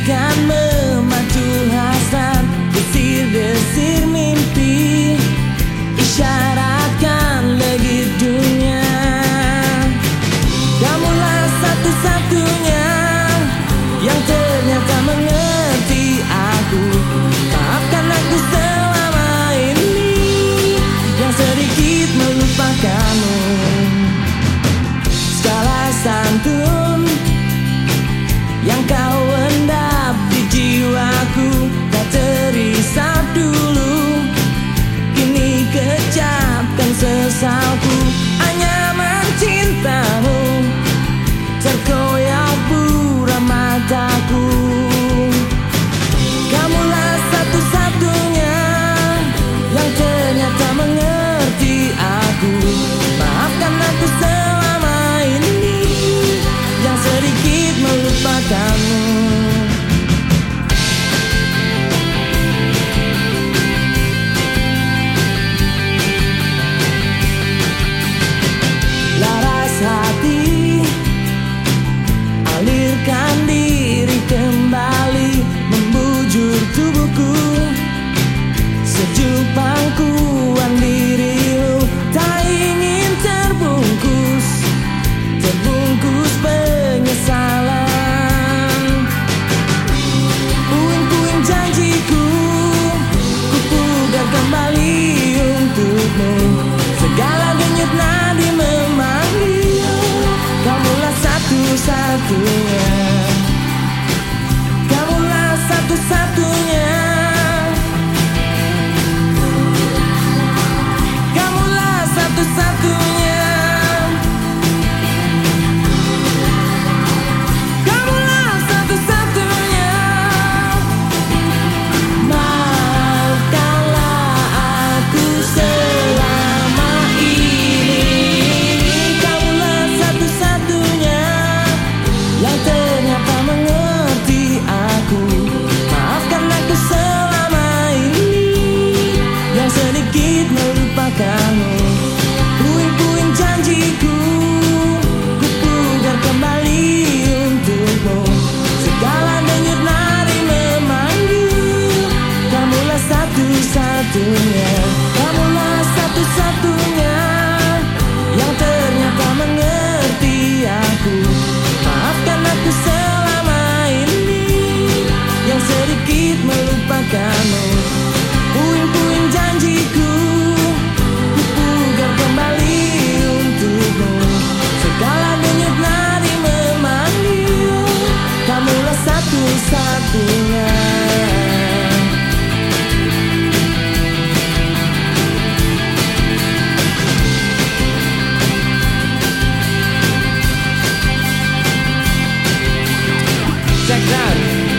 Bisikan memacu hasrat Desir-desir mimpi. Isyaratkan lagi dunia. Kamulah satu-satunya Yang ternyata mengerti aku. Maafkan aku selama ini Yang sedikit melupakanmu. Segala santun Yang kau satunya Kamulah satu-satunya Yang ternyata mengerti aku. Maafkan aku selama ini Yang sedikit melupakanmu. Puing-puing janjiku Kupugar kembali untukmu. Segala denyut nadi memanggil Kamulah satu-satunya. out